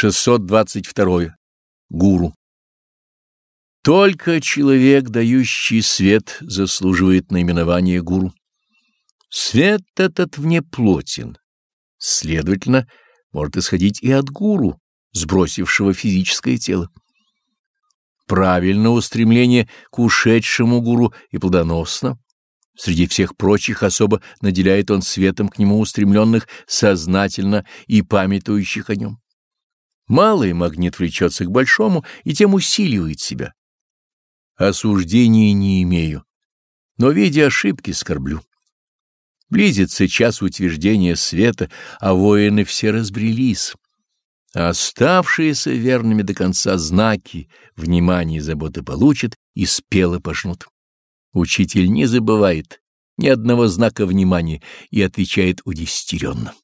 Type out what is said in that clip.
622. Гуру. Только человек, дающий свет, заслуживает наименования гуру. Свет этот вне плотен, следовательно, может исходить и от гуру, сбросившего физическое тело. Правильно устремление к ушедшему гуру и плодоносно. Среди всех прочих особо наделяет он светом к нему устремленных сознательно и памятующих о нем. Малый магнит влечется к большому и тем усиливает себя. Осуждения не имею, но, видя ошибки, скорблю. Близится час утверждения света, а воины все разбрелись. А оставшиеся верными до конца знаки внимания и заботы получат и спело пожнут. Учитель не забывает ни одного знака внимания и отвечает удестеренно.